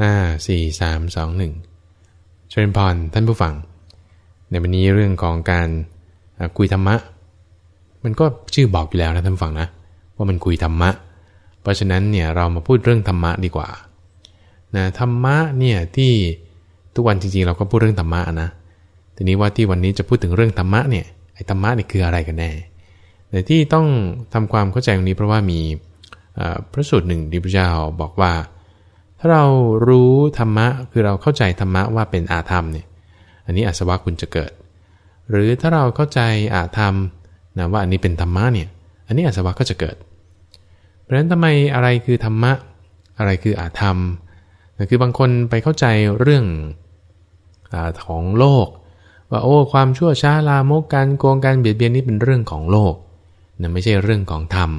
ห้าสี่สามสองหนึ่งเชิญพรท่านผู้ฟัง ในวันนี้เรื่องของการคุยธรรมะ มันก็ชื่อบอกอยู่แล้วนะท่านฟังนะ ว่ามันคุยธรรมะ เพราะฉะนั้นเนี่ยเรามาพูดเรื่องธรรมะดีกว่านะธรรมะเนี่ยที่ทุกวันจริงๆ เราก็พูดเรื่องธรรมะนะทีนี้ว่าที่วันนี้จะพูดถึงเรื่องธรรมะเนี่ยไอ้ธรรมะนี่คืออะไรกันแน่แต่ที่ต้องทำความเข้าใจตรงนี้เพราะว่ามีพระสูตรหนึ่งที่พระเจ้าบอกว่า ถ้าเรารู้ธรรมะคือเราเข้าใจธรรมะว่าเป็นอาธรรมเนี่ยอันนี้อาสวะคุณจะเกิด หรือถ้าเราเข้าใจอาธรรมนะว่าอันนี้เป็นธรรมะเนี่ยอันนี้อาสวะก็จะเกิด เพราะฉะนั้นทำไมอะไรคือธรรมะ อะไรคืออาธรรมคือบางคนไปเข้าใจเรื่องอของโลก ว่าโอ้ความชั่วช้าลามกการโกงการเบียดเบียนนี่เป็นเรื่องของโลกนะไม่ใช่เรื่องของธรรม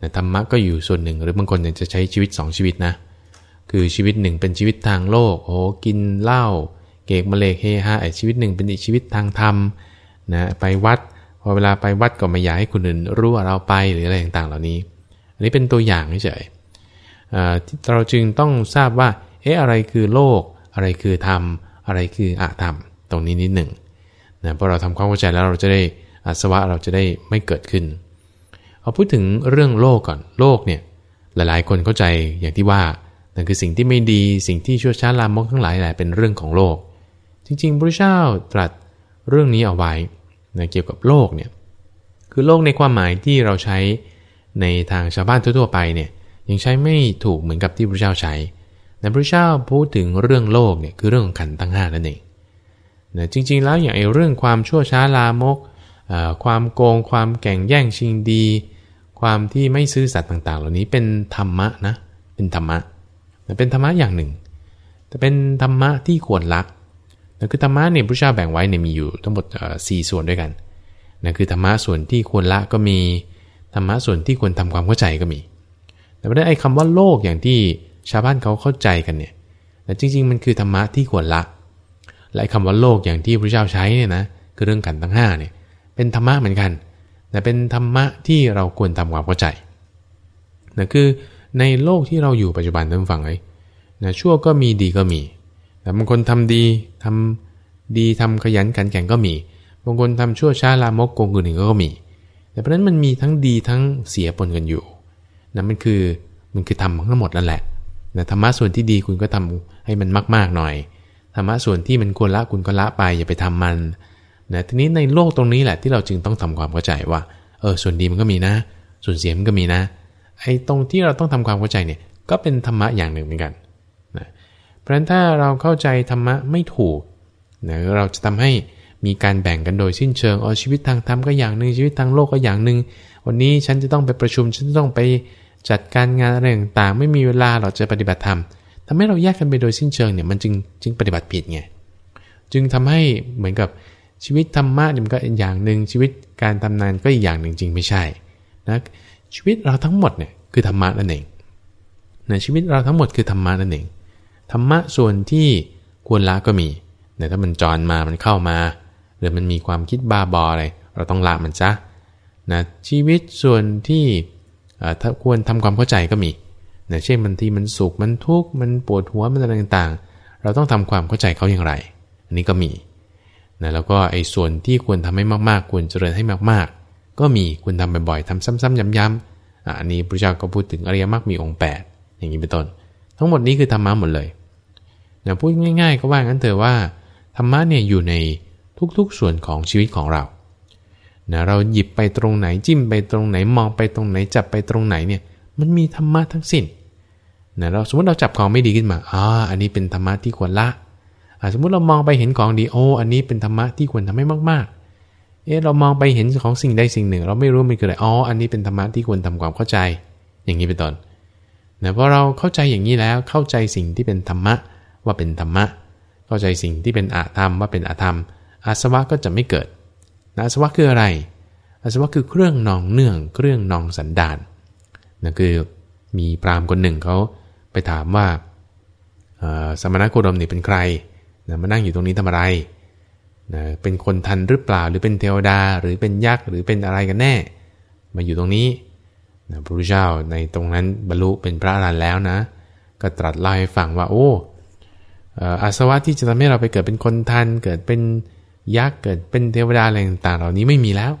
นะธรรมะก็อยู่ส่วนหนึ่ง หรือบางคนจะใช้ชีวิต 2 ชีวิตนะ คือชีวิตหนึ่งเป็นชีวิตทางโลกโอ้กินเหล้าเกกมะเลกเฮฮาไอชีวิตหนึ่งเป็นอีกชีวิตทางธรรมนะไปวัดพอเวลาไปวัดก็ไม่อยากให้คนอื่นรู้ว่าเราไปหรืออะไรต่างๆ เหล่านี้ อันนี้เป็นตัวอย่างเฉยเราจึงต้องทราบว่าเอ๊ะอะไรคือโลก อะไรคือธรรม อะไรคืออะธรรม ตรงนี้นิดหนึ่งนะพอเราทำความเข้าใจแล้วเราจะได้อาสวะเราจะได้ไม่เกิดขึ้นเอาพูดถึงเรื่องโลกก่อนโลกเนี่ยหลายๆ คนเข้าใจอย่างที่ว่า นั่นคือสิ่งที่ไม่ดีสิ่งที่ชั่วช้าลามกทั้งหลายแหละเป็นเรื่องของโลก จริงๆพระเจ้าตรัสเรื่องนี้เอาไว้นะเกี่ยวกับโลกเนี่ยคือโลกในความหมายที่เราใช้ในทางชาวบ้านทั่วๆไปเนี่ยยังใช้ไม่ถูกเหมือนกับที่พระเจ้าใช้แต่พระเจ้าพูดถึงเรื่องโลกเนี่ยคือเรื่องของขันตั้งห้านั่นเองนะจริงๆแล้วอย่างไอ้เรื่องความชั่วช้าลามก ความโกง ความแก่งแย่งชิงดี ความที่ไม่ซื้อสัตว์ต่างๆ เหล่านี้เป็นธรรมะนะ เป็นธรรมะ เป็นธรรมะอย่างหนึ่ง แต่เป็นธรรมะที่ควรรักนั่นคือธรรมะเนี่ยพระเจ้าแบ่งไว้เนี่ยมีอยู่ทั้งหมดสี่ส่วนด้วยกันนั่นคือธรรมะส่วนที่ควรละก็มีธรรมะส่วนที่ควรทำความเข้าใจก็มี แต่ไม่ได้ไอ้คำว่าโลกอย่างที่ชาวบ้านเขาเข้าใจกันเนี่ยแต่จริง ๆ มันคือธรรมะที่ควรละและคำว่าโลกอย่างที่พระเจ้าใช้เนี่ยนะคือเรื่องกันทั้ง5เนี่ยเป็นธรรมะเหมือนกัน แต่เป็นธรรมะที่เราควรทำความเข้าใจนะคือ ในโลกที่เราอยู่ปัจจุบันท่านฟังเลยนะชั่วก็มีดีก็มีแต่บางคนทำดีทำดีทำขยันขันแข่งก็มีบางคนทำชั่วช้าลามกโกงคนอื่นก็มี แต่เพราะนั้นมันมีทั้งดีทั้งเสียปนกันอยู่นะมันคือมันคือทำทั้งหมดนั่นแหละนะธรรมะส่วนที่ดีคุณก็ทำให้มันมาก ๆหน่อยธรรมะส่วนที่มันควรละคุณก็ละไปอย่าไปทำมันนะทีนี้ในโลกตรงนี้แหละที่เราจึงต้องทำความเข้าใจว่าเออส่วนดีมันก็มีนะ ส่วนเสียมันก็มีนะ ไอ้ตรงที่เราต้องทำความเข้าใจเนี่ยก็เป็นธรรมะอย่างหนึ่งเหมือนกันนะเพราะฉะนั้นถ้าเราเข้าใจธรรมะไม่ถูกนะเราจะทำให้มีการแบ่งกันโดยสิ้นเชิงอ๋อชีวิตทางธรรมก็อย่างหนึ่งชีวิตทางโลกก็อย่างหนึ่งวันนี้ฉันจะต้องไปประชุมฉันจะต้องไปจัดการงานอะไรต่างๆไม่มีเวลาเราจะปฏิบัติธรรมทำให้เราแยกกันไปโดยสิ้นเชิงเนี่ยมันจึงจึงปฏิบัติผิดไงจึงทำให้เหมือนกับชีวิตธรรมะมันก็อย่างหนึ่งชีวิตการทำนานก็อีกอย่างหนึ่งจริงไม่ใช่นะ ชีวิตเราทั้งหมดเนี่ยคือธรรมะนั่นเองนะชีวิตเราทั้งหมดคือธรรมะนั่นเองธรรมะส่วนที่ควรละก็มีแต่ถ้ามันจรมามันเข้ามาหรือมันมีความคิดบาบออะไรเราต้องละมันซะนะชีวิตส่วนที่ถ้าควรทำความเข้าใจก็มีนะเช่นบางทีมันสุขมันทุกข์มันปวดหัวมันอะไรต่างๆ เราต้องทำความเข้าใจเขาอย่างไร อันนี้ก็มีนะแล้วก็ไอ้ส่วนที่ควรทำให้มากๆ ควรเจริญให้มากๆ ก็มีควรทำบ่อยๆทำซ้ำๆย้ำๆอันนี้พระเจ้าก็พูดถึงอริยมรรคมีองค์ 8 อย่างนี้เป็นต้น ทั้งหมดนี้คือธรรมะหมดเลยนะพูดง่าย ๆ ก็ว่างั้นเถอะว่าธรรมะเนี่ยอยู่ในทุกๆส่วนของชีวิตของเรานะเราหยิบไปตรงไหนจิ้มไปตรงไหนมองไปตรงไหนจับไปตรงไหนเนี่ยมันมีธรรมะทั้งสิ้นนะเราสมมติเราจับของไม่ดีขึ้นมาอ่าอันนี้เป็นธรรมะที่ควรละสมมติเรามองไปเห็นของดีโออันนี้เป็นธรรมะที่ควรทำให้มากๆ เอ๊ะเรามองไปเห็นของสิ่งใดสิ่งหนึ่ง เราไม่รู้มันคืออะไรอ๋ออันนี้เป็นธรรมะที่ควรทำความเข้าใจ อย่างนี้เป็นต้นนะพอเราเข้าใจอย่างนี้แล้วเข้าใจสิ่งที่เป็นธรรมะว่าเป็นธรรมะ เข้าใจสิ่งที่เป็นอาธรรมว่าเป็นอาธรรม อาสวะก็จะไม่เกิดอาสวะคืออะไร อาสวะคือเครื่องนองเนื่อง เครื่องนองสันดานนั่นคือมีพราหมณ์คนหนึ่งเขาไปถามว่าสมณโคดมนี่เป็นใครนะมานั่งอยู่ตรงนี้ทำอะไร นะเป็นคนทันหรือเปล่า หรือเป็นเทวดา หรือเป็นยักษ์หรือเป็นอะไรกันแน่ มาอยู่ตรงนี้นะพระพุทธเจ้าในตรงนั้นบรรลุเป็นพระอรหันต์แล้วนะ ก็ตรัสเล่าให้ฟังว่า โอ้อาสวะที่จะทำให้เราไปเกิดเป็นคนทัน เกิดเป็นยักษ์เกิดเป็นเทวดาอะไรต่างๆ เหล่านี้ไม่มีแล้ว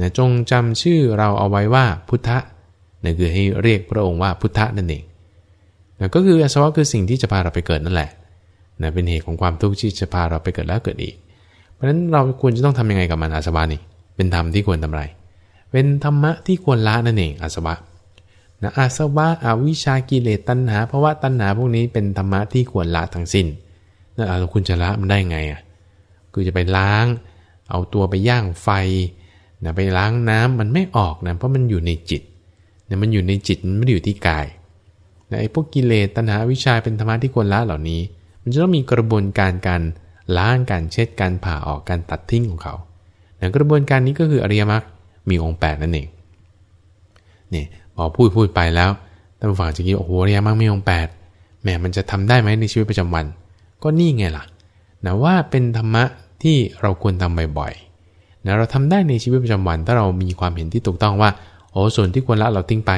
นะจงจำชื่อเราเอาไว้ว่าพุทธะนะคือให้เรียกพระองค์ว่าพุทธะนั่นเองนะก็คืออาสวะคือสิ่งที่จะพาเราไปเกิดนั่นแหละนะเป็นเหตุของความทุกข์ที่จะพาเราไปเกิดแล้วเกิดอีก เพราะฉะนั้นเราควรจะต้องทำยังไงกับมันอาสวะนี่ เป็นธรรมที่ควรทำไร เป็นธรรมะที่ควรละนั่นเองอาสวะนะอาสวะอวิชากิเลสตัณหาเพราว่าตัณหาพวกนี้เป็นธรรมะที่ควรละทั้งสิ้นนั่นเราคุณจะละมันได้ไงอะคือจะไปล้าง เอาตัวไปย่างไฟนะไปล้างน้ำมันไม่ออกนะเพราะมันอยู่ในจิตนะมันอยู่ในจิตมันไม่ได้อยู่ที่กายนะไอ้พวกกิเลสตัณหาวิชาเป็นธรรมะที่ควรละเหล่านี้ มันจะต้องมีกระบวนการการ ล้างการเช็ดการผ่าออกการตัดทิ้งของเขานะกระบวนการนี้ก็คืออริยมรรคมีองค์ 8 นั่นเองนี่พอพูดพูดไปแล้วท่านผู้ฟังจะคิดโอ้โหอริยมรรคมีองค์ 8แหมมันจะทำได้ไหมในชีวิตประจำวัน ก็นี่ไงล่ะนะว่าเป็นธรรมะที่เราควรทำบ่อยๆนะเราทำได้ในชีวิตประจำวัน ถ้าเรามีความเห็นที่ถูกต้องว่าโอ้ส่วนที่ควรละเราทิ้งไป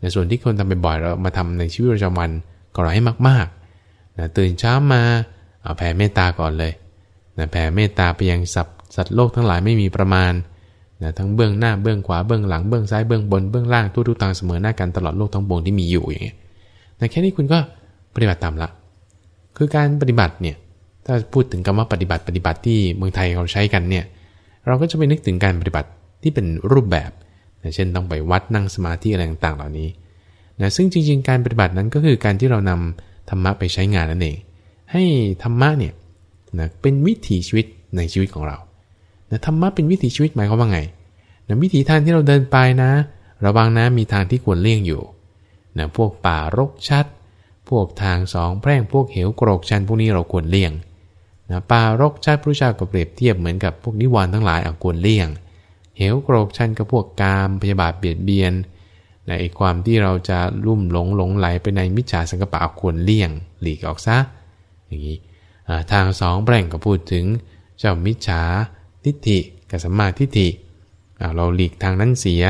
ในส่วนที่ควรทำบ่อยๆเรามาทำในชีวิตประจำวันก็เราให้มากๆนะตื่นเช้ามา เอาแผ่เมตตาก่อนเลยนะแผ่เมตตาไปยังสัตว์สัตว์โลกทั้งหลายไม่มีประมาณนะทั้งเบื้องหน้าเบื้องขวาเบื้องหลังเบื้องซ้ายเบื้องบนเบื้องล่างทุกทุกทางเสมอหน้ากันตลอดโลกทั้งปวงที่มีอยู่อย่างเงี้ยนะแค่นี้คุณก็ปฏิบัติตามละ คือการปฏิบัติเนี่ยถ้าพูดถึงคำว่าปฏิบัติปฏิบัติที่เมืองไทยเราใช้กันเนี่ยเราก็จะไปนึกถึงการปฏิบัติที่เป็นรูปแบบนะเช่นต้องไปวัดนั่งสมาธิอะไรต่างๆเหล่านี้นะซึ่งจริง ๆ การปฏิบัตินั้นก็คือการที่เรานำธรรมะไปใช้งานนั่นเอง ให้ธรรมะเนี่ยนะเป็นวิถีชีวิตในชีวิตของเรานะธรรมะเป็นวิถีชีวิตหมายความว่าไงนะวิถีทางที่เราเดินไปนะ ระวังนะมีทางที่ควรเลี่ยงอยู่นะพวกป่ารกชัด พวกทางสองแพร่งพวกเหวโกรกชันพวกนี้เราควรเลี่ยงนะป่ารกชัดพระเจ้าก็เปรียบเทียบเหมือนกับพวกนิวรณ์ทั้งหลายเอาควรเลี่ยง เหวโกรกชันกับพวกกามพยาบาทเบียดเบียนในความที่เราจะลุ่มหลงหลงไหลไปในมิจฉาสังกปะควรเลี่ยง หลีกออกซะ อย่างนี้ทางสองแปร่งก็พูดถึงเจ้ามิจฉาทิฏฐิกับสัมมาทิฏฐิเราหลีกทางนั้นเสีย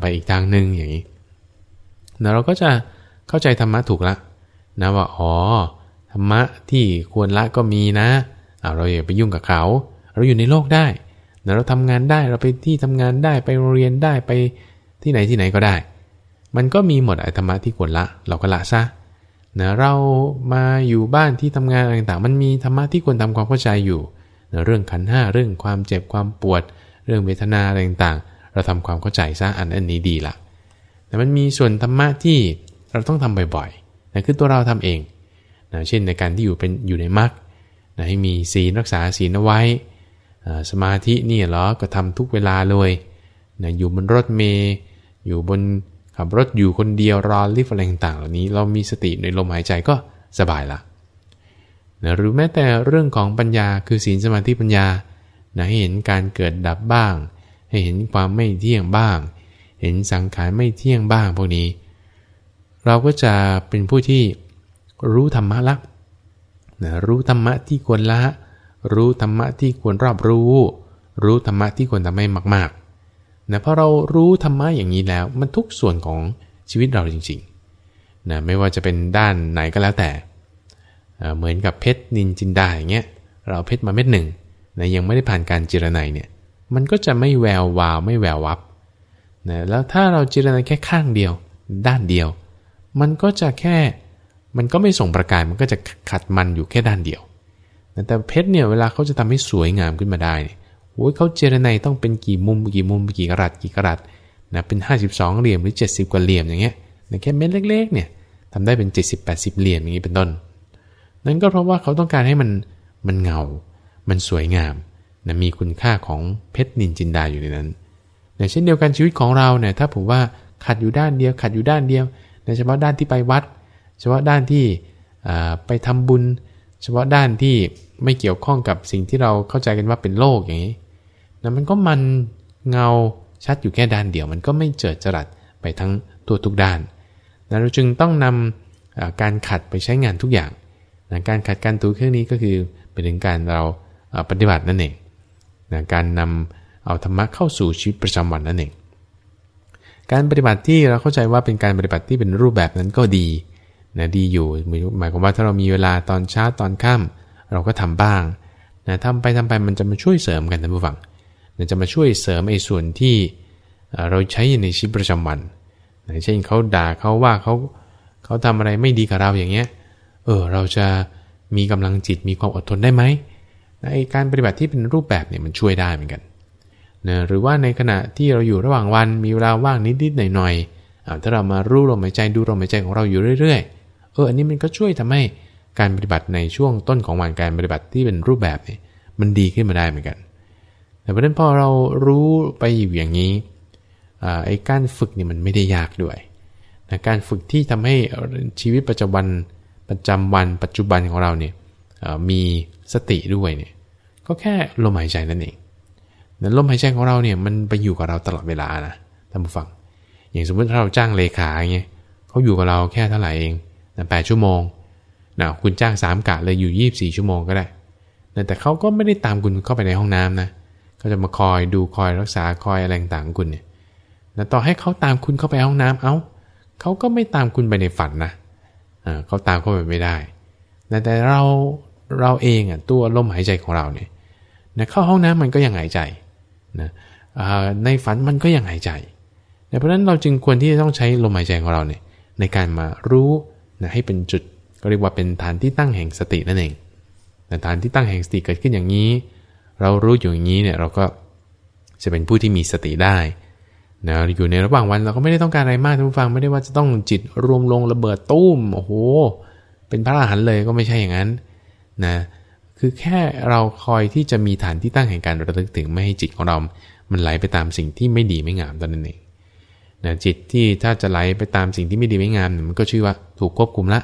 ไปอีกทางหนึ่งอย่างนี้แล้วเราก็จะเข้าใจธรรมะถูกละนะว่าอ๋อธรรมะที่ควรละก็มีนะเราอย่าไปยุ่งกับเขา เราอยู่ในโลกได้นะเราทำงานได้เราไปที่ทำงานได้ไปโรงเรียนได้ไปที่ไหนที่ไหนก็ได้ มันก็มีหมดไอธรรมะที่ควรละ เราก็ละซะ นะเรามาอยู่บ้านที่ทำงานอะไรต่างมันมีธรรมะที่ควรทำความเข้าใจอยู่นะเรื่องขันห้าเรื่องความเจ็บความปวด เรื่องเวทนาอะไรต่างเราทำความเข้าใจซะอันอันนี้ดีละแต่มันมีส่วนธรรมะที่เราต้องทำบ่อยๆนะคือตัวเราทำเองนะเช่นในการที่อยู่เป็นอยู่ในมรรคนะให้มีศีลรักษาศีลเอาไว้ สมาธินี่เหรอก็ทำทุกเวลาเลยนะอยู่บนรถเมย์อยู่บน ขับรถอยู่คนเดียวรอลิฟต์อะไรต่างๆเหล่านี้ เรามีสติในลมหายใจก็สบายละนะหรือแม้แต่เรื่องของปัญญาคือศีลสมาธิปัญญานะให้เห็นการเกิดดับบ้าง ให้เห็นความไม่เที่ยงบ้าง เห็นสังขารไม่เที่ยงบ้างพวกนี้ เราก็จะเป็นผู้ที่รู้ธรรมะละนะรู้ธรรมะที่ควรละ รู้ธรรมะที่ควรรอบรู้ รู้ธรรมะที่ควรทำให้มาก ๆ นะพอเรารู้ธรรมะอย่างนี้แล้ว มันทุกส่วนของชีวิตเราจริงๆนะไม่ว่าจะเป็นด้านไหนก็แล้วแต่เหมือนกับเพชรนินจินดาอย่างเงี้ยเราเพชรมาเม็ดหนึ่งนะยังไม่ได้ผ่านการจิรนัยเนี่ยมันก็จะไม่แวววาวไม่แวววับนะแล้วถ้าเราจิรนัยแค่ข้างเดียว ด้านเดียว มันก็จะแค่มันก็ไม่ส่งประกายมันก็จะขัดมันอยู่แค่ด้านเดียวแต่เพชรเนี่ยเวลาเขาจะทำให้สวยงามขึ้นมาได้ โอ้ยเขาเจรไนต้องเป็นกี่มุมกี่มุมกี่กรัตกี่กรัตนะเป็น 52 เหลี่ยมหรือ 70 กว่าเหลี่ยมอย่างเงี้ยแค่เม็ดเล็กๆเนี่ยทำได้เป็น 70-80 เหลี่ยมอย่างนี้เป็นต้น นั่นก็เพราะว่าเขาต้องการให้มันมันเงา มันสวยงามนะมีคุณค่าของเพชรนินจินดาอยู่ในนั้นเช่นเดียวกันชีวิตของเราเนี่ยถ้าผมว่าขัดอยู่ด้านเดียว ขัดอยู่ด้านเดียวโดยเฉพาะด้านที่ไปวัด เฉพาะด้านที่ไปทำบุญ เฉพาะด้านที่ไม่เกี่ยวข้องกับสิ่งที่เราเข้าใจกันว่าเป็นโลกอย่างนี้ นะมันก็มันเงาชัดอยู่แค่ด้านเดียว มันก็ไม่เจิดจรัสไปทั้งตัวทุกด้านนะเราจึงต้องนำการขัดไปใช้งานทุกอย่างนะการขัดการถูเครื่องนี้ก็คือเป็นถึงการเราปฏิบัตินั่นเองนะการนำเอาธรรมะเข้าสู่ชีวิตประจำวันนั่นเอง การปฏิบัติที่เราเข้าใจว่าเป็นการปฏิบัติที่เป็นรูปแบบนั้นก็ดีนะดีอยู่หมายความว่าถ้าเรามีเวลาตอนเช้าตอนค่ำเราก็ทำบ้างนะทำไปทำไปมันจะมาช่วยเสริมกันท่านผู้ฟัง จะมาช่วยเสริมไอ้ส่วนที่เราใช้ในชีวิตประจำวันนะเช่นเขาด่าเขาว่าเขาเขาทำอะไรไม่ดีกับเราอย่างเงี้ยเออเราจะมีกำลังจิตมีความอดทนได้ไหมไอการปฏิบัติที่เป็นรูปแบบเนี่ยมันช่วยได้เหมือนกันนะหรือว่าในขณะที่เราอยู่ระหว่างวันมีเวลาว่างนิดๆหน่อยๆถ้าเรามารู้ลมหายใจดูลมหายใจของเราอยู่เรื่อยๆเอออันนี้มันก็ช่วยทำให้การปฏิบัติในช่วงต้นของวันการปฏิบัติที่เป็นรูปแบบเนี่ยมันดีขึ้นมาได้เหมือนกัน แต่ประเด็นพอเรารู้ไปอยู่อย่างนี้ไอ้การฝึกนี่มันไม่ได้ยากด้วยนะการฝึกที่ทำให้ชีวิตประจำวันประจำวันปัจจุบันของเราเนี่ยมีสติด้วยเนี่ยก็แค่ลมหายใจนั่นเองนั้นลมหายใจของเราเนี่ยมันไปอยู่กับเราตลอดเวลานะท่านผู้ฟัง อย่างสมมติถ้าเราจ้างเลขาเงี้ยเขาอยู่กับเราแค่เท่าไหร่เองแปดชั่วโมงนะคุณจ้างสามกะเลยอยู่ยี่บสี่ชั่วโมงก็ได้ แต่เขาก็ไม่ได้ตามคุณเข้าไปในห้องน้ำนะเขาจะมาคอยดูคอยรักษาคอยอะไรต่างคุณเนี่ยแต่ต่อให้เขาตามคุณเข้าไปห้องน้ำเอา้าเขาก็ไม่ตามคุณไปในฝันนะเขาตามเข้าไปไม่ได้แต่เราเราเองอะตัวลมหายใจของเราเนี่ยนะเข้าห้องน้ำมันก็ยังหายใจนะในฝันมันก็ยังหายใจเพราะฉะนั้นเราจึงควรที่จะต้องใช้ลมหายใจของเราเนี่ยในการมารู้นะให้เป็นจุดก็เรียกว่าเป็นฐานที่ตั้งแห่งสตินั่นเองแต่ฐานที่ตั้งแห่งสติเกิดขึ้นอย่างนี้ เรารู้อยู่อย่างนี้เนี่ยเราก็จะเป็นผู้ที่มีสติได้นะอยู่ในระหว่างวันเราก็ไม่ได้ต้องการอะไรมากท่านผู้ฟังไม่ได้ว่าจะต้องจิตรวมลงระเบิดตุ้มโอ้โหเป็นพระอรหันต์เลยก็ไม่ใช่อย่างนั้นนะคือแค่เราคอยที่จะมีฐานที่ตั้งแห่งการระลึกถึงไม่ให้จิตของเรา มันไหลไปตามสิ่งที่ไม่ดีไม่งามตอนนั้นเองนะจิตที่ถ้าจะไหลไปตามสิ่งที่ไม่ดีไม่งามมันก็ชื่อว่าถูกควบคุมละ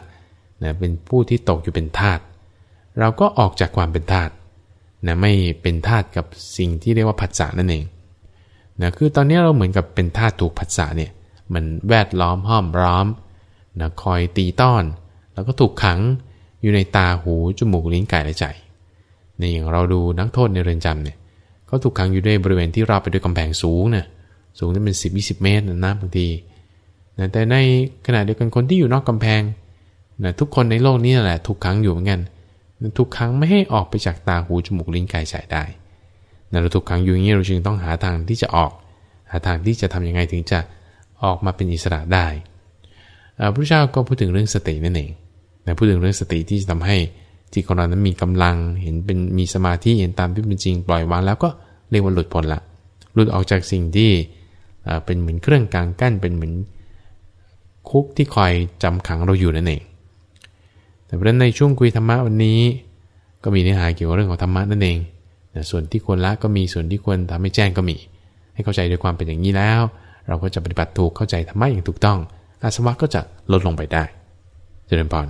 นะเป็นผู้ที่ตกอยู่เป็นทาตเราก็ออกจากความเป็นทาต นะไม่เป็นทาตุกับสิ่งที่เรียกว่าผัสสะนั่นเองนะคือตอนนี้เราเหมือนกับเป็นธาตุถูกผัสสะเนี่ยมันแวดล้อมห้อมร้อมนะคอยตีต้อน แล้วก็ถูกขังอยู่ในตาหูจมูกลิ้นกายและใจในอย่างเราดูนักโทษในเรือนจำเนี่ยเขาถูกขังอยู่ด้วยบริเวณที่รอบไปด้วยกำแพงสูงนะสูงที่เป็นสิบยี่สิบเมตรนะบางทีนะแต่ในขณะเดียวกันคนที่อยู่นอกกำแพงนะทุกคนในโลกนี้แหละถูกขังอยู่เหมือนกัน ถูกขังไม่ให้ออกไปจากตาหูจมูกลิ้นกายใจได้เราถูกขังอยู่อย่างนี้เราจึงต้องหาทางที่จะออก หาทางที่จะทํำยังไงถึงจะออกมาเป็นอิสระได้พระเจ้าก็พูดถึงเรื่องสตินั่นเองนะพูดถึงเรื่องสติที่จะทำให้จิตของเรานั้นมีกำลัง เห็นเป็นมีสมาธิเห็นตามที่เป็นจริงปล่อยวางแล้วก็เรียกว่าหลุดพ้นละ หลุดออกจากสิ่งที่เป็นเหมือนเครื่องกลางกั้นเป็นเหมือนคุกที่คอยจำขังเราอยู่นั่นเอง แต่เพราะในช่วงคุยธรรมะวันนี้ ก็มีเนื้อหาเกี่ยวกับเรื่องของธรรมะนั่นเองนะส่วนที่ควรละก็มีส่วนที่ควรทำให้แจ้งก็มี ให้เข้าใจด้วยความเป็นอย่างนี้แล้ว เราก็จะปฏิบัติถูกเข้าใจธรรมะอย่างถูกต้อง อาสวะก็จะลดลงไปได้ เจริญพร